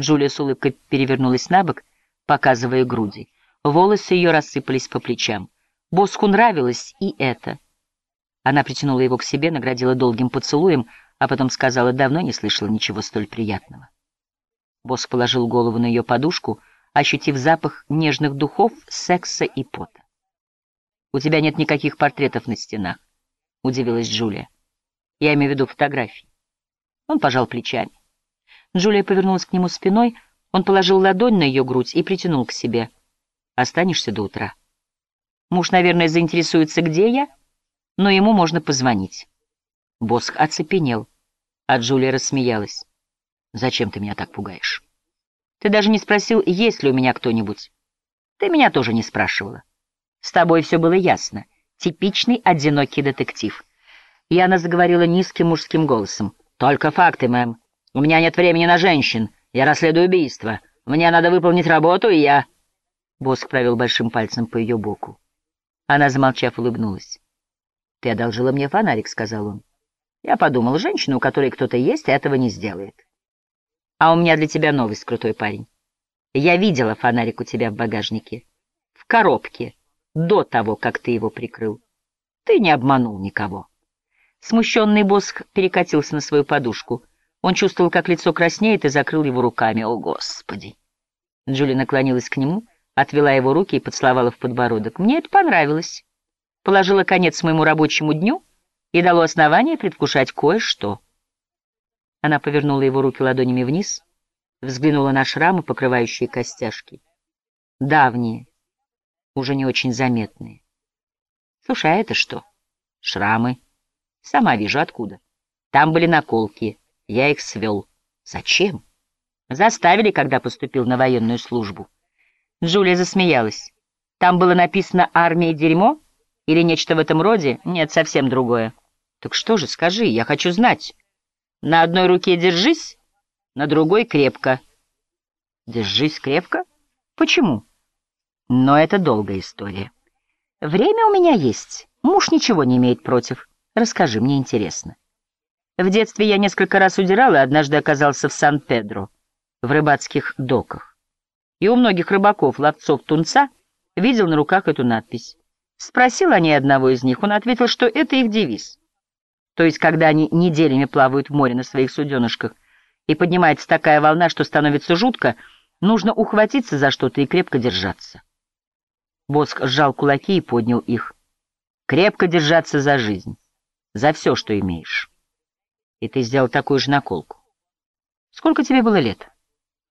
Джулия с улыбкой перевернулась на бок, показывая груди. Волосы ее рассыпались по плечам. Боску нравилось и это. Она притянула его к себе, наградила долгим поцелуем, а потом сказала, давно не слышала ничего столь приятного. Боск положил голову на ее подушку, ощутив запах нежных духов, секса и пота. «У тебя нет никаких портретов на стенах», — удивилась Джулия. «Я имею в виду фотографии». Он пожал плечами. Джулия повернулась к нему спиной, он положил ладонь на ее грудь и притянул к себе. «Останешься до утра?» Муж, наверное, заинтересуется, где я, но ему можно позвонить. Босх оцепенел, а Джулия рассмеялась. «Зачем ты меня так пугаешь? Ты даже не спросил, есть ли у меня кто-нибудь. Ты меня тоже не спрашивала. С тобой все было ясно. Типичный одинокий детектив». Яна заговорила низким мужским голосом. «Только факты, мэм. У меня нет времени на женщин. Я расследую убийство. Мне надо выполнить работу, и я...» Боск провел большим пальцем по ее боку. Она, замолчав, улыбнулась. «Ты одолжила мне фонарик», — сказал он. «Я подумал, женщина, у которой кто-то есть, этого не сделает. А у меня для тебя новость, крутой парень. Я видела фонарик у тебя в багажнике. В коробке, до того, как ты его прикрыл. Ты не обманул никого». Смущенный Босх перекатился на свою подушку. Он чувствовал, как лицо краснеет, и закрыл его руками. «О, Господи!» Джули наклонилась к нему отвела его руки и поцеловала в подбородок. Мне это понравилось. Положила конец моему рабочему дню и дало основание предвкушать кое-что. Она повернула его руки ладонями вниз, взглянула на шрамы, покрывающие костяшки. Давние, уже не очень заметные. Слушай, а это что? Шрамы. Сама вижу, откуда. Там были наколки. Я их свел. Зачем? Заставили, когда поступил на военную службу. Джулия засмеялась. Там было написано «Армия дерьмо» или нечто в этом роде? Нет, совсем другое. Так что же, скажи, я хочу знать. На одной руке держись, на другой крепко. Держись крепко? Почему? Но это долгая история. Время у меня есть. Муж ничего не имеет против. Расскажи, мне интересно. В детстве я несколько раз удирал и однажды оказался в Сан-Педро, в рыбацких доках и у многих рыбаков, ловцов тунца, видел на руках эту надпись. Спросил о ней одного из них, он ответил, что это их девиз. То есть, когда они неделями плавают в море на своих суденышках, и поднимается такая волна, что становится жутко, нужно ухватиться за что-то и крепко держаться. Боск сжал кулаки и поднял их. Крепко держаться за жизнь, за все, что имеешь. И ты сделал такую же наколку. Сколько тебе было лет?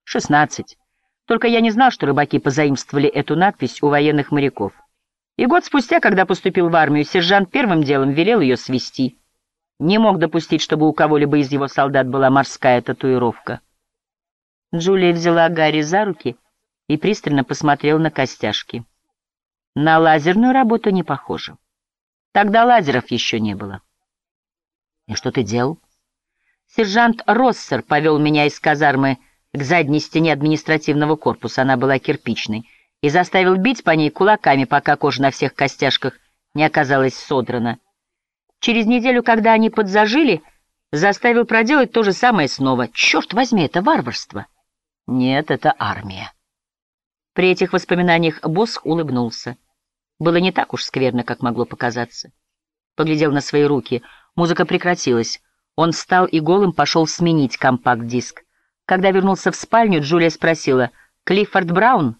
Шестнадцать. Только я не знал, что рыбаки позаимствовали эту надпись у военных моряков. И год спустя, когда поступил в армию, сержант первым делом велел ее свести. Не мог допустить, чтобы у кого-либо из его солдат была морская татуировка. Джулия взяла Гарри за руки и пристально посмотрела на костяшки. На лазерную работу не похоже. Тогда лазеров еще не было. И что ты делал? Сержант Россер повел меня из казармы к задней стене административного корпуса, она была кирпичной, и заставил бить по ней кулаками, пока кожа на всех костяшках не оказалась содрана. Через неделю, когда они подзажили, заставил проделать то же самое снова. Черт возьми, это варварство! Нет, это армия. При этих воспоминаниях Босх улыбнулся. Было не так уж скверно, как могло показаться. Поглядел на свои руки. Музыка прекратилась. Он встал и голым пошел сменить компакт-диск. Когда вернулся в спальню, Джулия спросила, «Клиффорд Браун?»